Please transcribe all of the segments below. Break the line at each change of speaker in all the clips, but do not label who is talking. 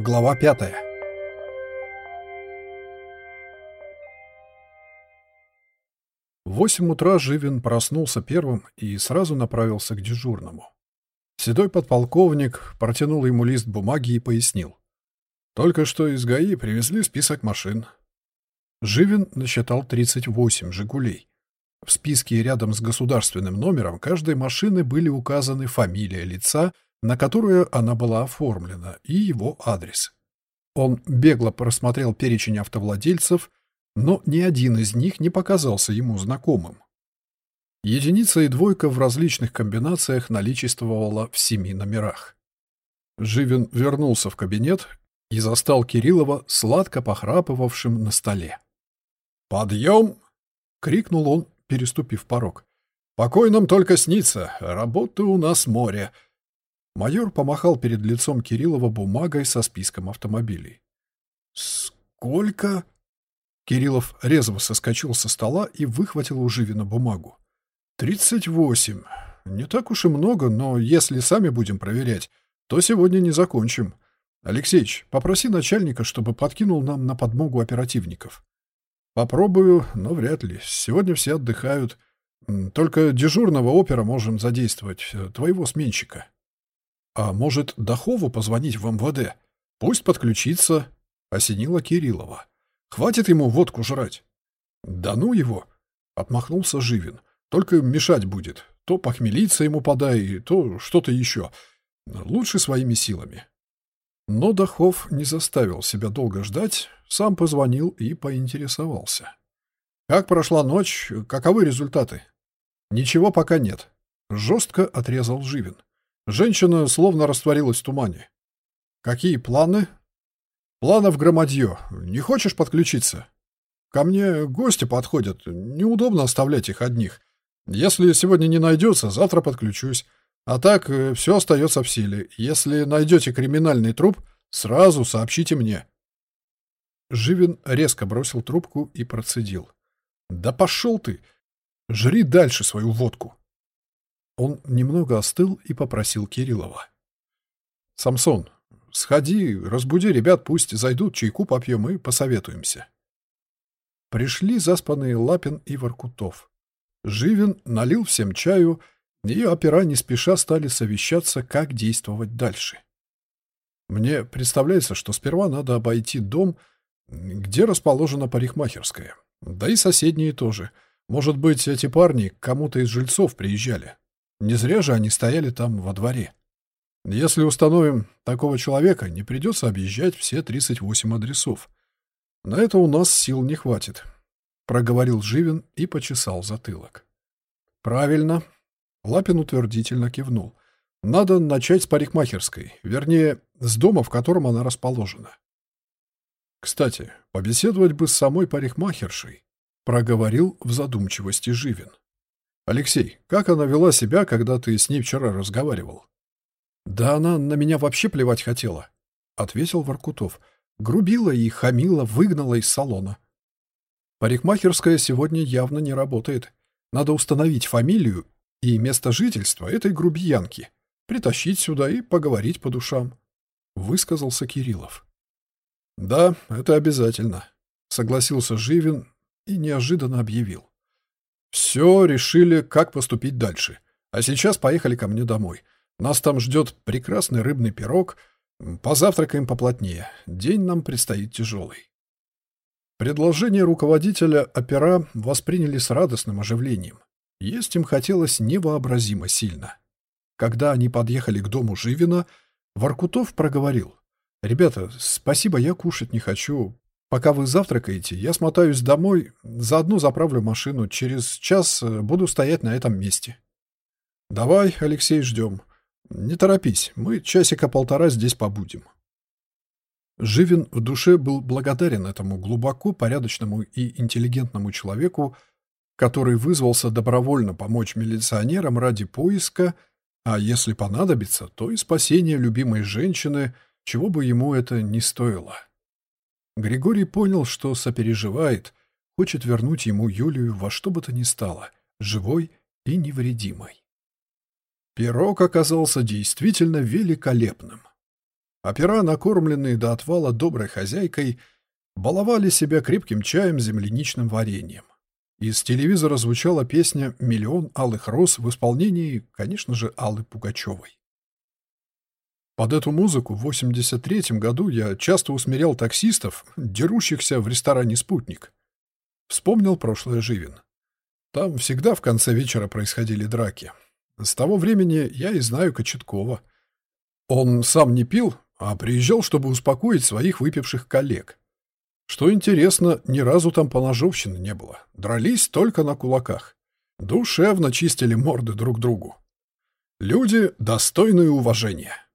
Глава пятая. В восемь утра Живин проснулся первым и сразу направился к дежурному. Седой подполковник протянул ему лист бумаги и пояснил. Только что из ГАИ привезли список машин. Живин насчитал 38 «Жигулей». В списке рядом с государственным номером каждой машины были указаны фамилия лица, на которую она была оформлена, и его адрес. Он бегло просмотрел перечень автовладельцев, но ни один из них не показался ему знакомым. Единица и двойка в различных комбинациях наличествовала в семи номерах. Живин вернулся в кабинет и застал Кириллова сладко похрапывавшим на столе. «Подъем!» — крикнул он, переступив порог. «Покой нам только снится, работы у нас море». Майор помахал перед лицом Кириллова бумагой со списком автомобилей. «Сколько?» Кириллов резво соскочил со стола и выхватил у Живина бумагу. «Тридцать восемь. Не так уж и много, но если сами будем проверять, то сегодня не закончим. Алексеич, попроси начальника, чтобы подкинул нам на подмогу оперативников». Попробую, но вряд ли. Сегодня все отдыхают. Только дежурного опера можем задействовать, э, твоего сменщика. А может, Дахову позвонить в МВД? Пусть подключится, — осенила Кириллова. Хватит ему водку жрать. Да ну его, — отмахнулся Живин. Только мешать будет. То похмелиться ему подай, то что-то еще. Лучше своими силами. Но Дахов не заставил себя долго ждать, сам позвонил и поинтересовался. «Как прошла ночь? Каковы результаты?» «Ничего пока нет», — жестко отрезал Живин. Женщина словно растворилась в тумане. «Какие планы?» «Планов громадье. Не хочешь подключиться?» «Ко мне гости подходят. Неудобно оставлять их одних. Если сегодня не найдется, завтра подключусь. А так, э, все остается в силе. Если найдете криминальный труп, сразу сообщите мне». Живин резко бросил трубку и процедил. «Да пошел ты! Жри дальше свою водку!» Он немного остыл и попросил Кириллова. «Самсон, сходи, разбуди ребят, пусть зайдут, чайку попьем и посоветуемся». Пришли заспанные Лапин и Воркутов. Живин налил всем чаю, и опера не спеша стали совещаться, как действовать дальше. Мне представляется, что сперва надо обойти дом, где расположена парикмахерская. Да и соседние тоже. Может быть, эти парни к кому-то из жильцов приезжали. Не зря же они стояли там во дворе. Если установим такого человека, не придется объезжать все 38 адресов. На это у нас сил не хватит, — проговорил Живин и почесал затылок. Правильно, Лапин утвердительно кивнул. Надо начать с парикмахерской, вернее, с дома, в котором она расположена. Кстати, побеседовать бы с самой парикмахершей, проговорил в задумчивости Живин. Алексей, как она вела себя, когда ты с ней вчера разговаривал? Да она на меня вообще плевать хотела, ответил Воркутов. Грубила и хамила, выгнала из салона. Парикмахерская сегодня явно не работает. Надо установить фамилию и место жительства этой грубиянки, притащить сюда и поговорить по душам», — высказался Кириллов. «Да, это обязательно», — согласился Живин и неожиданно объявил. «Все, решили, как поступить дальше. А сейчас поехали ко мне домой. Нас там ждет прекрасный рыбный пирог. Позавтракаем поплотнее. День нам предстоит тяжелый». Предложение руководителя опера восприняли с радостным оживлением. Есть им хотелось невообразимо сильно. Когда они подъехали к дому Живина, Воркутов проговорил. «Ребята, спасибо, я кушать не хочу. Пока вы завтракаете, я смотаюсь домой, заодно заправлю машину. Через час э, буду стоять на этом месте». «Давай, Алексей, ждем. Не торопись, мы часика полтора здесь побудем». Живин в душе был благодарен этому глубоко порядочному и интеллигентному человеку, который вызвался добровольно помочь милиционерам ради поиска, а если понадобится, то и спасения любимой женщины, чего бы ему это ни стоило. Григорий понял, что сопереживает, хочет вернуть ему Юлию во что бы то ни стало, живой и невредимой. Пирог оказался действительно великолепным. Опера, накормленные до отвала доброй хозяйкой, баловали себя крепким чаем земляничным вареньем. Из телевизора звучала песня «Миллион алых роз» в исполнении, конечно же, Аллы Пугачевой. Под эту музыку в 83-м году я часто усмирял таксистов, дерущихся в ресторане «Спутник». Вспомнил прошлое Живин. Там всегда в конце вечера происходили драки. С того времени я и знаю Кочеткова. Он сам не пил, а приезжал, чтобы успокоить своих выпивших коллег. Что интересно, ни разу там поножовщины не было. Дрались только на кулаках. Душевно чистили морды друг другу. Люди, достойные уважения.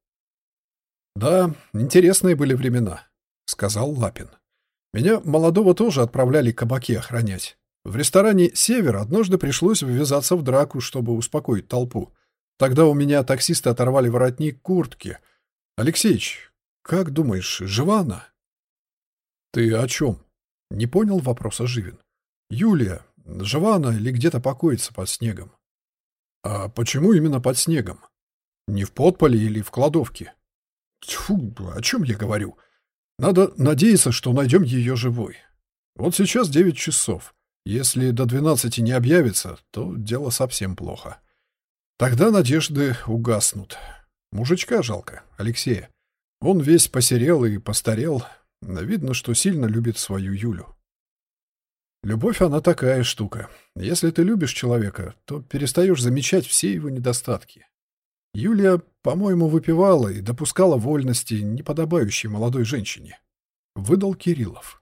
«Да, интересные были времена», — сказал Лапин. «Меня, молодого, тоже отправляли кабаки охранять. В ресторане «Север» однажды пришлось ввязаться в драку, чтобы успокоить толпу. Тогда у меня таксисты оторвали воротник куртки. Алексеич, как думаешь, жива она?» «Ты о чем?» — не понял вопроса Живин. «Юлия, жива она или где-то покоится под снегом?» «А почему именно под снегом? Не в подполе или в кладовке?» «Тьфу, о чем я говорю? Надо надеяться, что найдем ее живой. Вот сейчас девять часов. Если до двенадцати не объявится, то дело совсем плохо. Тогда надежды угаснут. Мужичка жалко, Алексея. Он весь посерел и постарел, Видно, что сильно любит свою Юлю. Любовь, она такая штука. Если ты любишь человека, то перестаешь замечать все его недостатки. Юлия, по-моему, выпивала и допускала вольности, неподобающей молодой женщине. Выдал Кириллов.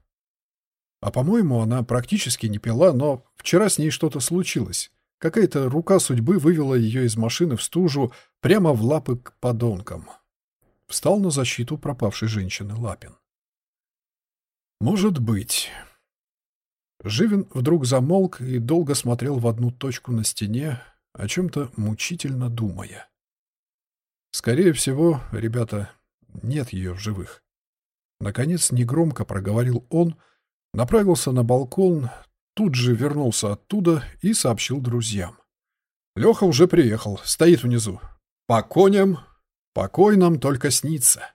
А по-моему, она практически не пила, но вчера с ней что-то случилось. Какая-то рука судьбы вывела ее из машины в стужу прямо в лапы к подонкам. Встал на защиту пропавшей женщины Лапин. Может быть. Живин вдруг замолк и долго смотрел в одну точку на стене, о чем-то мучительно думая. Скорее всего, ребята, нет ее в живых. Наконец, негромко проговорил он, направился на балкон, тут же вернулся оттуда и сообщил друзьям. Леха уже приехал, стоит внизу. По коням, покой нам только снится.